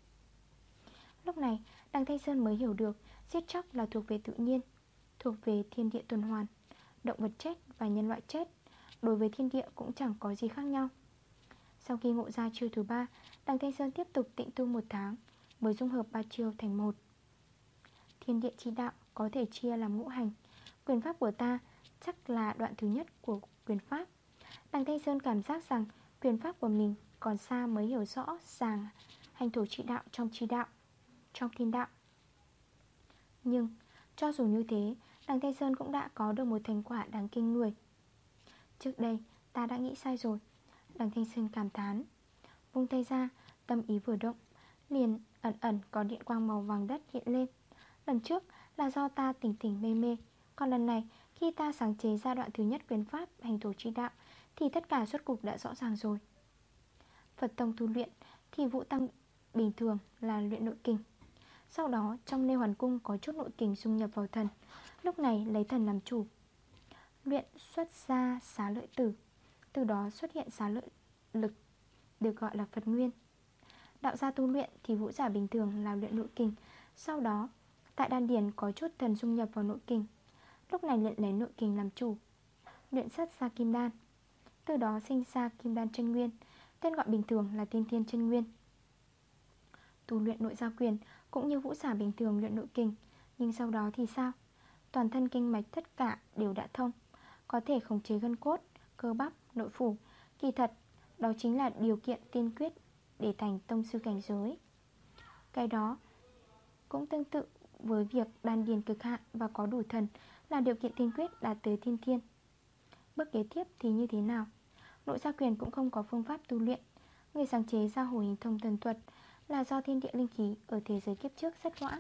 S1: Lúc này, đằng Thanh Sơn mới hiểu được Giết chóc là thuộc về tự nhiên, Thuộc về thiên địa tuần hoàn, Động vật chết và nhân loại chết, Đối với thiên địa cũng chẳng có gì khác nhau. Sau khi ngộ ra chiêu thứ ba, Đằng Thanh Sơn tiếp tục tịnh tu một tháng, Mới dung hợp ba chiêu thành một. Thiên địa chi đạo có thể chia làm ngũ hành Quyền pháp của ta chắc là đoạn thứ nhất của quyền pháp Đằng Thanh Sơn cảm giác rằng quyền pháp của mình còn xa mới hiểu rõ ràng hành thủ trị đạo trong chi đạo, trong thiên đạo. Nhưng, cho dù như thế, đằng Thanh Sơn cũng đã có được một thành quả đáng kinh người. Trước đây, ta đã nghĩ sai rồi. Đằng Thanh Sơn cảm thán. Vung tay ra, tâm ý vừa động, liền ẩn ẩn có điện quang màu vàng đất hiện lên. Lần trước là do ta tỉnh tỉnh mê mê, còn lần này khi ta sáng chế giai đoạn thứ nhất quyền pháp hành thổ chi đạo thì tất cả suốt cục đã rõ ràng rồi. Phật Tông tu luyện Thì vũ tăng bình thường là luyện nội kinh. Sau đó trong nê hoàn cung có chút nội kinh dung nhập vào thần. Lúc này lấy thần làm chủ. Luyện xuất ra xá lợi tử. Từ đó xuất hiện xá lợi lực Được gọi là Phật Nguyên. Đạo gia tu luyện thì vũ giả bình thường là luyện nội kinh. Sau đó Tại đan điền có chút thần dung nhập vào nội kinh. Lúc này luyện lấy nội kinh làm chủ. Luyện sắt ra kim đan. Từ đó sinh ra Kim Đan chân Nguyên Tên gọi bình thường là tiên thiên chân Nguyên. Tu luyện nội gia quyền Cũng như vũ giả bình thường luyện nội kinh Nhưng sau đó thì sao? Toàn thân kinh mạch tất cả đều đã thông Có thể khống chế gân cốt, cơ bắp, nội phủ. Kỳ thật, đó chính là điều kiện tiên quyết Để thành tông sư cảnh giới. Cái đó cũng tương tự với việc đan điền cực hạn và có đủ thần Là điều kiện tiên quyết đạt tới thiên thiên. Bước kế tiếp thì như thế nào? Nội gia quyền cũng không có phương pháp tu luyện. Người sáng chế ra hồ hình thông thần thuật Là do thiên địa linh khí ở thế giới kiếp trước rất loãng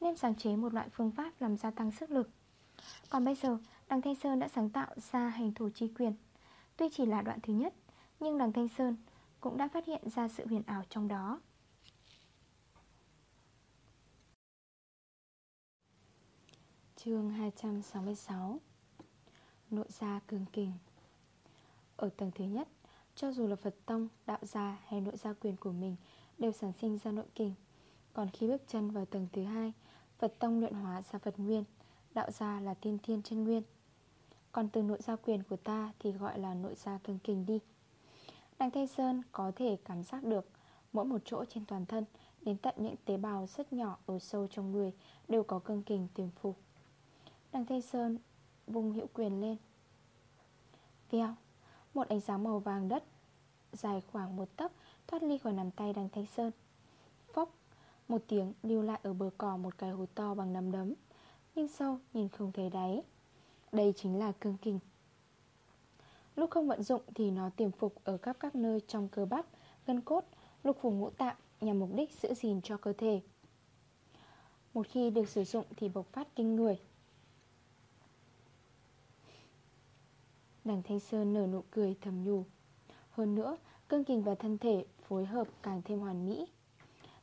S1: Nên sáng chế một loại phương pháp làm gia tăng sức lực. Còn bây giờ, Đằng Thanh Sơn đã sáng tạo ra hành thủ chi quyền. Tuy chỉ là đoạn thứ nhất, Nhưng đằng Thanh Sơn cũng đã phát hiện ra sự huyền ảo trong đó.
S2: Chương 266 Nội gia cường kình.
S1: Ở tầng thứ nhất Cho dù là Phật Tông, Đạo Gia hay nội gia quyền của mình Đều sản sinh ra nội kình. Còn khi bước chân vào tầng thứ hai Phật Tông luyện hóa ra Phật Nguyên Đạo Gia là tiên thiên chân nguyên. Còn từ nội gia quyền của ta Thì gọi là nội gia cương kình đi. Đằng Thanh Sơn có thể cảm giác được Mỗi một chỗ trên toàn thân Đến tận những tế bào rất nhỏ ở sâu trong người Đều có cương kình tiềm phục. Đằng Thanh Sơn vùng hiệu quyền lên Vèo Một ánh sáng màu vàng đất Dài khoảng một tấc Thoát ly khỏi nắm tay đằng Thanh Sơn Phốc Một tiếng lưu lại ở bờ cỏ một cái hố to bằng nắm đấm Nhưng sâu nhìn không thấy đáy Đây chính là cương kình Lúc không vận dụng thì nó tiềm phục ở khắp các nơi trong cơ bắp, gân cốt, lục phủ ngũ tạng nhằm mục đích giữ gìn cho cơ thể. Một khi được sử dụng thì bộc phát kinh người. Đằng Thanh Sơn nở nụ cười thầm nhủ. Hơn nữa, cương kình và thân thể phối hợp càng thêm hoàn mỹ.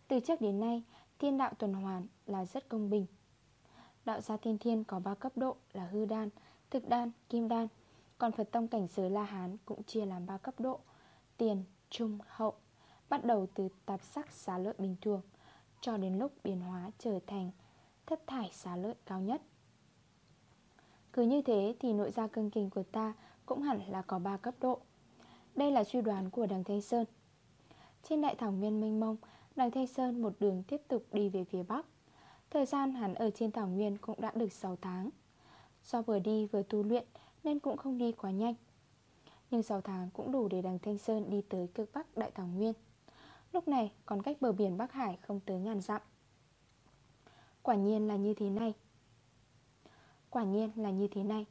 S1: Từ trước đến nay, thiên đạo tuần hoàn là rất công bình. Đạo gia thiên thiên có 3 cấp độ là hư đan, thực đan, kim đan còn Phật Tông cảnh giới La Hán cũng chia làm 3 cấp độ Tiền, trung, hậu Bắt đầu từ tạp sắc xá lợi bình thường Cho đến lúc biến hóa trở thành thất thải xá lợi cao nhất Cứ như thế thì nội gia cương kình của ta cũng hẳn là có 3 cấp độ. Đây là suy đoán của đằng Thanh Sơn. Trên đại thảo nguyên mênh mông, Đằng Thanh Sơn một đường tiếp tục đi về phía Bắc. Thời gian hắn ở trên thảo nguyên cũng đã được 6 tháng. Do vừa đi vừa tu luyện nên cũng không đi quá nhanh. Nhưng 6 tháng cũng đủ để đằng Thanh Sơn đi tới cực Bắc Đại Thảo Nguyên. Lúc này còn cách bờ biển Bắc Hải không tới ngàn dặm. Quả nhiên là như thế này. Quả nhiên là như thế này.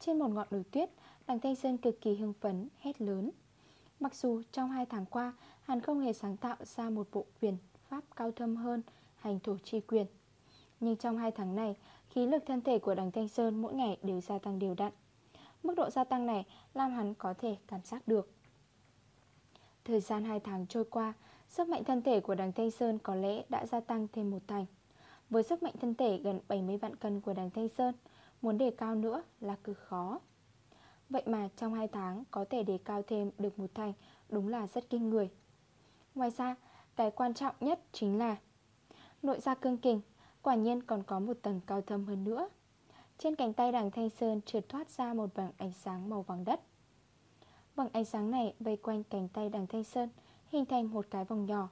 S1: Trên một ngọn đồi tuyết Đằng Thanh Sơn cực kỳ hưng phấn, hét lớn. Mặc dù trong 2 tháng qua Hắn không hề sáng tạo ra một bộ quyền Pháp cao thâm hơn hành thổ chi quyền. Nhưng trong 2 tháng này Khí lực thân thể của đằng Thanh Sơn mỗi ngày đều gia tăng đều đặn. Mức độ gia tăng này làm hắn có thể cảm giác được. Thời gian 2 tháng trôi qua Sức mạnh thân thể của đằng Thanh Sơn có lẽ đã gia tăng thêm một thành. Với sức mạnh thân thể gần 70 vạn cân của đằng Thanh Sơn Muốn đề cao nữa là cực khó. Vậy mà trong 2 tháng có thể đề cao thêm được một thành Đúng là rất kinh người. Ngoài ra, cái quan trọng nhất chính là Nội gia cương kình Quả nhiên còn có một tầng cao thâm hơn nữa. Trên cánh tay đằng Thanh Sơn trượt thoát ra một vầng ánh sáng màu vàng đất. Vầng ánh sáng này vây quanh cánh tay đằng Thanh Sơn Hình thành một cái vòng nhỏ.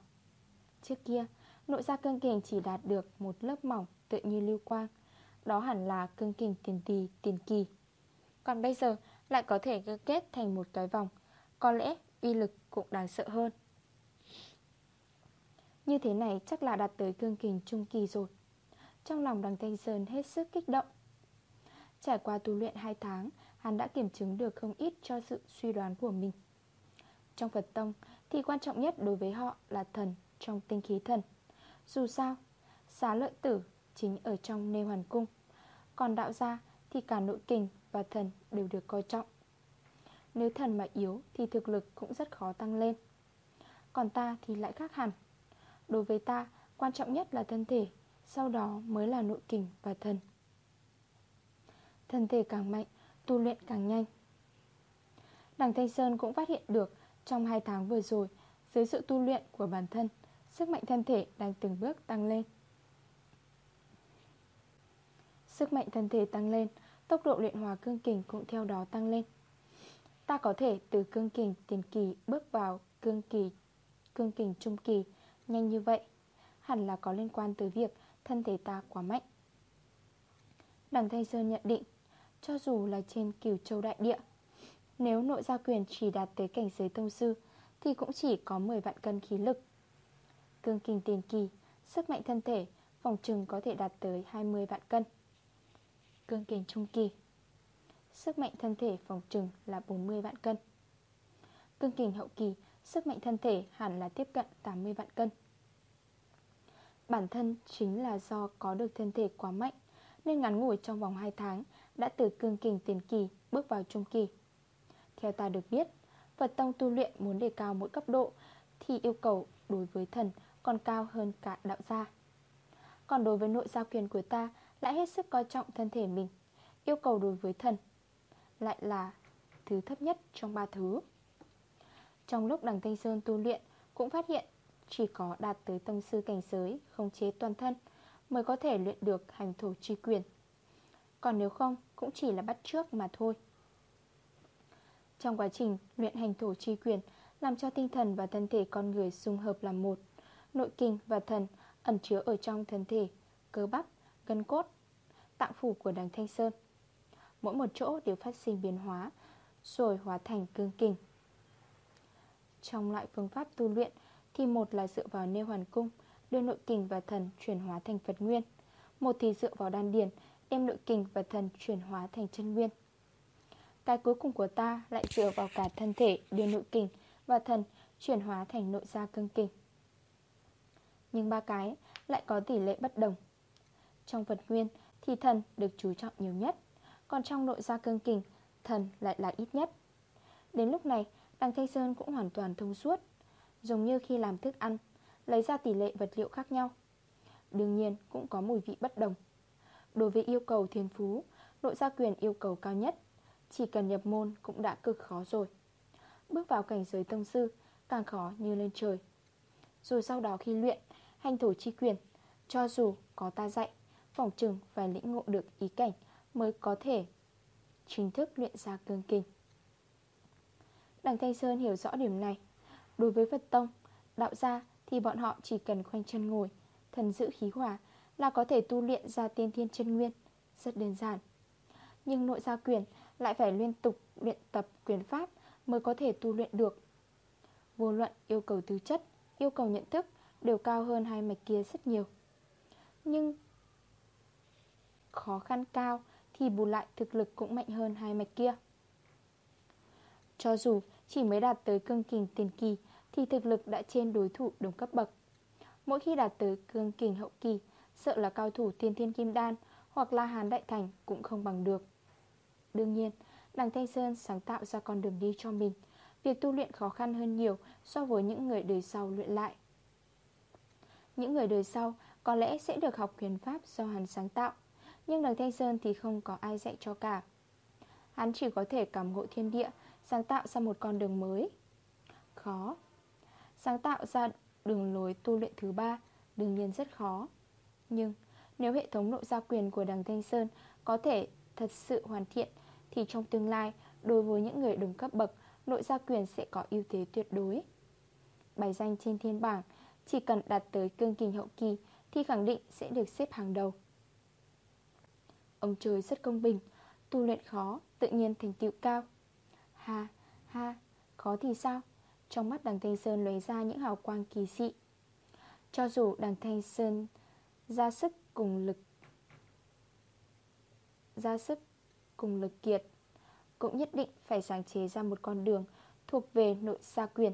S1: Trước kia, nội gia cương kình chỉ đạt được một lớp mỏng tự như lưu quang Đó hẳn là cương kình tiền tỳ, tiền kỳ. Còn bây giờ lại có thể kết thành một cái vòng. Có lẽ uy lực cũng đáng sợ hơn. Như thế này chắc là đạt tới cương kình trung kỳ rồi. Trong lòng đằng Thanh Sơn hết sức kích động. Trải qua tu luyện 2 tháng, Hắn đã kiểm chứng được không ít cho sự suy đoán của mình. Trong Phật Tông Thì quan trọng nhất đối với họ là thần Trong tinh khí thần. Dù sao, Xá lợi tử chính ở trong nê hoàn cung, Còn đạo gia thì cả nội kình và thần đều được coi trọng. Nếu thần mà yếu thì thực lực cũng rất khó tăng lên. Còn ta thì lại khác hẳn. Đối với ta quan trọng nhất là thân thể Sau đó mới là nội kình và thần. Thân thể càng mạnh, tu luyện càng nhanh. Đằng Thanh Sơn cũng phát hiện được Trong 2 tháng vừa rồi Dưới sự tu luyện của bản thân Sức mạnh thân thể đang từng bước tăng lên. Sức mạnh thân thể tăng lên Tốc độ luyện hòa cương kình cũng theo đó tăng lên. Ta có thể từ cương kình tiền kỳ bước vào cương kỳ, cương kình trung kỳ nhanh như vậy. Hẳn là có liên quan tới việc thân thể ta quá mạnh. Đằng Thanh Sơn nhận định, cho dù là trên cửu châu đại địa, Nếu nội gia quyền chỉ đạt tới cảnh giới tông sư, Thì cũng chỉ có 10 vạn cân khí lực. Cương kinh tiền kỳ, Sức mạnh thân thể, Phòng trừng có thể đạt tới 20 vạn cân. Cương kinh trung kỳ. Sức mạnh thân thể phòng trừng là 40 vạn cân. Cương kình hậu kỳ, Sức mạnh thân thể hẳn là tiếp cận 80 vạn cân. Bản thân chính là do có được thân thể quá mạnh, Nên ngắn ngủi trong vòng 2 tháng đã từ cương kình tiền kỳ bước vào trung kỳ. Theo ta được biết Phật Tông tu luyện muốn đề cao mỗi cấp độ Thì yêu cầu đối với thần còn cao hơn cả đạo gia. Còn đối với nội gia quyền của ta lại hết sức coi trọng thân thể mình Yêu cầu đối với thần Lại là thứ thấp nhất trong ba thứ. Trong lúc đằng Thanh Sơn tu luyện Cũng phát hiện chỉ có đạt tới tông sư cảnh giới Không chế toàn thân Mới có thể luyện được hành thổ chi quyền. Còn nếu không cũng chỉ là bắt trước mà thôi. Trong quá trình luyện hành thổ chi quyền Làm cho tinh thần và thân thể con người xung hợp làm một Nội kinh và thần ẩn chứa ở trong thân thể Cơ bắp, gân cốt, tạng phủ của đằng Thanh Sơn Mỗi một chỗ đều phát sinh biến hóa Rồi hóa thành cương kình. Trong loại phương pháp tu luyện Thì một là dựa vào nêu hoàn cung Đưa nội kình và thần chuyển hóa thành Phật Nguyên Một thì dựa vào đan điền Đem nội kình và thần chuyển hóa thành chân nguyên Cái cuối cùng của ta lại dựa vào cả thân thể Đưa nội kình và thần chuyển hóa thành nội gia cương kình. Nhưng ba cái lại có tỷ lệ bất đồng trong Phật Nguyên thì thần được chú trọng nhiều nhất. Còn trong nội gia cương kình, Thần lại là ít nhất. Đến lúc này, Đằng Thanh Sơn cũng hoàn toàn thông suốt, Giống như khi làm thức ăn, Lấy ra tỷ lệ vật liệu khác nhau. Đương nhiên, cũng có mùi vị bất đồng. Đối với yêu cầu thiên phú, Nội gia quyền yêu cầu cao nhất, Chỉ cần nhập môn cũng đã cực khó rồi. Bước vào cảnh giới tông sư, Càng khó như lên trời. Rồi sau đó khi luyện, Hành thổ chi quyền, Cho dù có ta dạy Phỏng chừng phải lĩnh ngộ được ý cảnh Mới có thể chính thức luyện ra cương kinh Đằng Thanh Sơn hiểu rõ điểm này. Đối với Phật Tông, Đạo gia thì bọn họ chỉ cần khoanh chân ngồi, Thần giữ khí hỏa Là có thể tu luyện ra tiên thiên chân nguyên, Rất đơn giản. Nhưng nội gia quyền lại phải liên tục luyện tập quyền pháp Mới có thể tu luyện được. Vô luận yêu cầu tư chất, Yêu cầu nhận thức Đều cao hơn hai mạch kia rất nhiều. Nhưng khó khăn cao Thì bù lại thực lực cũng mạnh hơn hai mạch kia. Cho dù chỉ mới đạt tới cương kình tiền kỳ Thì thực lực đã trên đối thủ đồng cấp bậc. Mỗi khi đạt tới cương kình hậu kỳ, Sợ là cao thủ tiên thiên kim đan Hoặc là hán đại thành cũng không bằng được. Đương nhiên, Đằng Thanh Sơn sáng tạo ra con đường đi cho mình, Việc tu luyện khó khăn hơn nhiều So với những người đời sau luyện lại. Những người đời sau Có lẽ sẽ được học quyền pháp do hắn sáng tạo nhưng đằng Thanh Sơn thì không có ai dạy cho cả. Hắn chỉ có thể cảm ngộ thiên địa, Sáng tạo ra một con đường mới. Khó. Sáng tạo ra đường lối tu luyện thứ ba, Đương nhiên rất khó. Nhưng nếu hệ thống nội gia quyền của đằng Thanh Sơn Có thể thật sự hoàn thiện, Thì trong tương lai, Đối với những người đồng cấp bậc, Nội gia quyền sẽ có ưu thế tuyệt đối. Bài danh trên thiên bảng, Chỉ cần đạt tới cương kinh hậu kỳ, Thì khẳng định sẽ được xếp hàng đầu. Ông trời rất công bình Tu luyện khó, tự nhiên thành tựu cao. Ha, ha, khó thì sao? Trong mắt đằng Thanh Sơn lấy ra những hào quang kỳ dị. Cho dù đằng Thanh Sơn ra sức cùng lực Ra sức cùng lực kiệt Cũng nhất định phải sáng chế ra một con đường Thuộc về nội gia quyền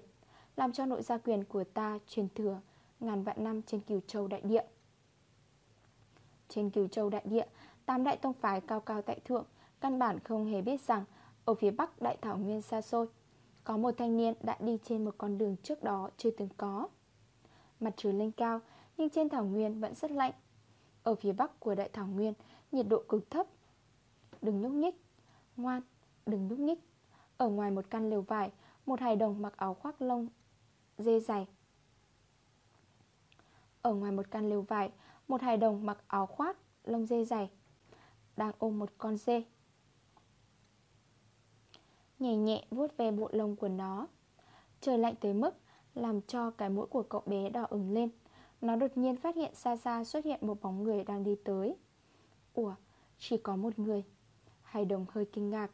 S1: Làm cho nội gia quyền của ta truyền thừa Ngàn vạn năm trên cửu châu đại địa. Trên cửu châu đại địa tám đại tông phái cao cao tại thượng Căn bản không hề biết rằng Ở phía bắc đại thảo nguyên xa xôi Có một thanh niên đã đi trên một con đường trước đó chưa từng có. Mặt trời lên cao Nhưng trên thảo nguyên vẫn rất lạnh. Ở phía bắc của đại thảo nguyên Nhiệt độ cực thấp. Đừng nhúc nhích Ngoan, đừng nhúc nhích. Ở ngoài một căn lều vải Một hài đồng mặc áo khoác lông Dê dày. Ở ngoài một căn lều vải Một hài đồng mặc áo khoác lông dê dày đang ôm một con dê. Nhẹ nhẹ vuốt ve bộ lông của nó. Trời lạnh tới mức Làm cho cái mũi của cậu bé đỏ ửng lên. Nó đột nhiên phát hiện xa xa xuất hiện một bóng người đang đi tới. Ủa, chỉ có một người. Hải đồng hơi kinh ngạc.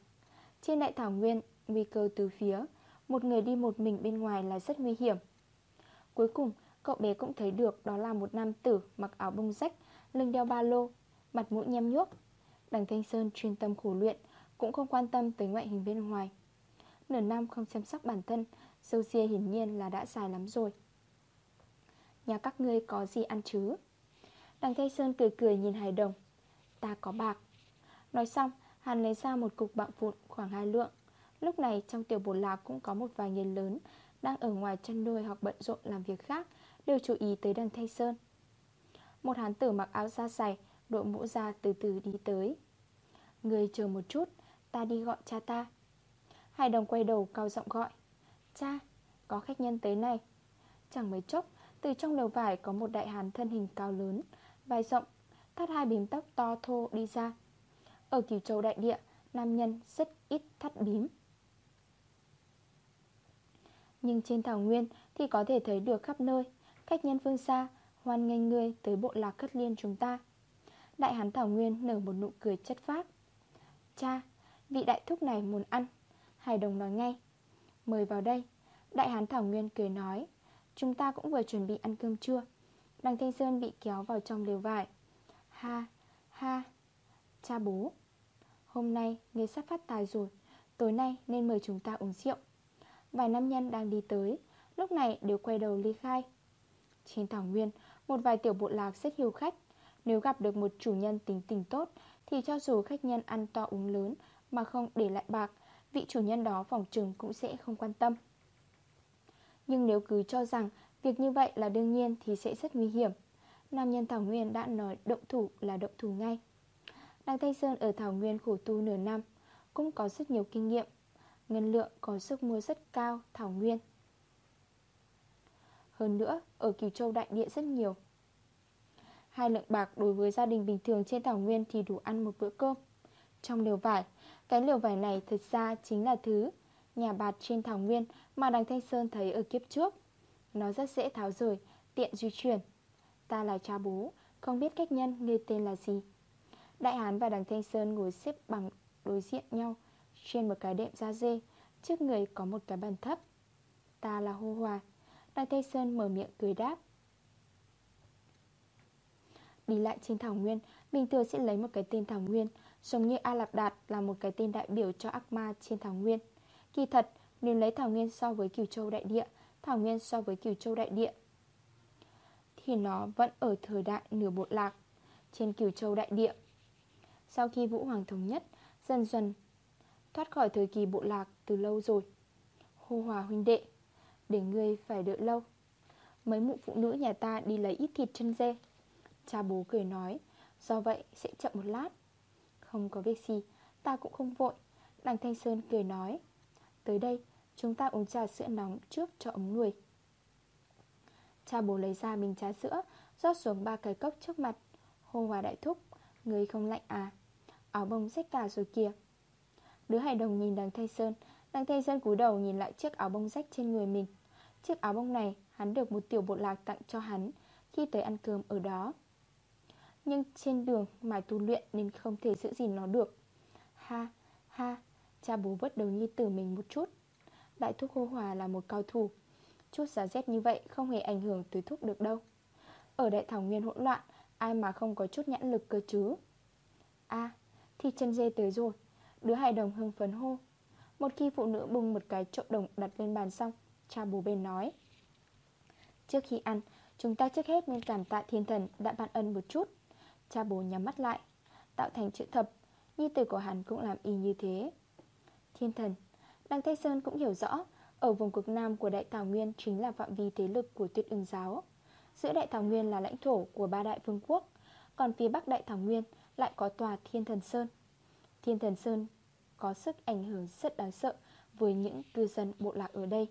S1: Trên đại thảo nguyên, nguy cơ từ phía Một người đi một mình bên ngoài là rất nguy hiểm. Cuối cùng, cậu bé cũng thấy được Đó là một nam tử mặc áo bông rách Lưng đeo ba lô Mặt mũi nhem nhuốc. Đằng Thanh Sơn chuyên tâm khổ luyện, Cũng không quan tâm tới ngoại hình bên ngoài. Nửa năm không chăm sóc bản thân Dâu xia hiển nhiên là đã dài lắm rồi. Nhà các ngươi có gì ăn chứ? Đằng Thanh Sơn cười cười nhìn Hải Đồng. Ta có bạc. Nói xong, hắn lấy ra một cục bạc vụn khoảng hai lượng. Lúc này trong tiểu bồn lạc cũng có một vài người lớn Đang ở ngoài chăn nuôi hoặc bận rộn làm việc khác, Đều chú ý tới đằng Thanh Sơn. Một hán tử mặc áo da dày Đội mũ ra từ từ đi tới. Người chờ một chút Ta đi gọi cha ta. Hải đồng quay đầu cao giọng gọi Cha, có khách nhân tới này. Chẳng mấy chốc Từ trong lều vải có một đại hán thân hình cao lớn Vai rộng Thắt hai bím tóc to thô đi ra. Ở cửu châu đại địa Nam nhân rất ít thắt bím. Nhưng trên thảo nguyên Thì có thể thấy được khắp nơi Khách nhân phương xa Hoan nghênh người tới bộ lạc cất liên chúng ta. Đại hán thảo nguyên nở một nụ cười chất phác. Cha, vị đại thúc này muốn ăn. Hải đồng nói ngay. Mời vào đây. Đại hán thảo nguyên cười nói. Chúng ta cũng vừa chuẩn bị ăn cơm trưa. Đằng Thanh Sơn bị kéo vào trong lều vải. Ha, ha Cha bố. Hôm nay người sắp phát tài rồi. Tối nay nên mời chúng ta uống rượu. Vài nam nhân đang đi tới. Lúc này đều quay đầu ly khai. Trên thảo nguyên Một vài tiểu bộ lạc rất hiếu khách. Nếu gặp được một chủ nhân tính tình tốt, Thì cho dù khách nhân ăn to uống lớn Mà không để lại bạc, Vị chủ nhân đó phòng trừng cũng sẽ không quan tâm. Nhưng nếu cứ cho rằng Việc như vậy là đương nhiên thì sẽ rất nguy hiểm. Nam nhân Thảo Nguyên đã nói động thủ là động thủ ngay. Đăng Thanh Sơn ở Thảo Nguyên khổ tu nửa năm, Cũng có rất nhiều kinh nghiệm. Ngân lượng có sức mua rất cao Thảo Nguyên. Hơn nữa, ở Kiều Châu Đại Địa rất nhiều Hai lượng bạc đối với gia đình bình thường trên Thảo Nguyên thì đủ ăn một bữa cơm. Trong liều vải Cái liều vải này thật ra chính là thứ Nhà bạt trên Thảo Nguyên mà đằng Thanh Sơn thấy ở kiếp trước. Nó rất dễ tháo rời, tiện di chuyển. Ta là cha bố, không biết cách nhân nghe tên là gì. Đại Hán và đằng Thanh Sơn ngồi xếp bằng đối diện nhau Trên một cái đệm da dê Trước người có một cái bàn thấp. Ta là Hô Hòa. Đằng Thanh Sơn mở miệng cười đáp. Đi lại trên Thảo Nguyên Bình thường sẽ lấy một cái tên Thảo Nguyên, Giống như A Lạp Đạt là một cái tên đại biểu cho ác ma trên Thảo Nguyên. Kỳ thật, nếu lấy Thảo Nguyên so với Cửu Châu Đại Địa, Thảo Nguyên so với Cửu Châu Đại Địa Thì nó vẫn ở thời đại nửa bộ lạc Trên Cửu Châu Đại Địa. Sau khi Vũ Hoàng thống nhất, Dần dần thoát khỏi thời kỳ bộ lạc từ lâu rồi. Hô hòa huynh đệ, Để ngươi phải đợi lâu. Mấy mụ phụ nữ nhà ta đi lấy ít thịt chân dê. Cha bố cười nói, Do vậy, sẽ chậm một lát. Không có việc gì, Ta cũng không vội. Đằng Thanh Sơn cười nói, Tới đây, chúng ta uống trà sữa nóng trước cho ấm người. Cha bố lấy ra bình trà sữa, rót xuống ba cái cốc trước mặt. Hô hòa đại thúc, Người không lạnh à? Áo bông rách cả rồi kìa. Đứa hải đồng nhìn đằng Thanh Sơn, Đằng Thanh Sơn cúi đầu nhìn lại chiếc áo bông rách trên người mình. Chiếc áo bông này, hắn được một tiểu bộ lạc tặng cho hắn Khi tới ăn cơm ở đó. Nhưng trên đường mải tu luyện nên không thể giữ gìn nó được. Ha, ha, cha bố vớt đầu nhi tử mình một chút. Đại thúc hô hòa là một cao thủ. Chút giá rét như vậy không hề ảnh hưởng tới thúc được đâu. Ở đại thảo nguyên hỗn loạn Ai mà không có chút nhãn lực cơ chứ? A thì chân dê tới rồi. Đứa hài đồng hưng phấn hô. Một khi phụ nữ bưng một cái trộn đồng đặt lên bàn xong Cha bố bên nói. Trước khi ăn Chúng ta trước hết nên cảm tạ thiên thần đã ban ân một chút. Cha bố nhắm mắt lại, Tạo thành chữ thập. Nhi tử của hắn cũng làm y như thế. Thiên thần, Đăng Thanh Sơn cũng hiểu rõ, Ở vùng cực nam của Đại Thảo Nguyên Chính là phạm vi thế lực của tuyết ưng giáo. Giữa Đại Thảo Nguyên là lãnh thổ của ba đại vương quốc, Còn phía Bắc Đại Thảo Nguyên Lại có tòa Thiên Thần Sơn. Thiên Thần Sơn có sức ảnh hưởng rất đáng sợ Với những cư dân bộ lạc ở đây.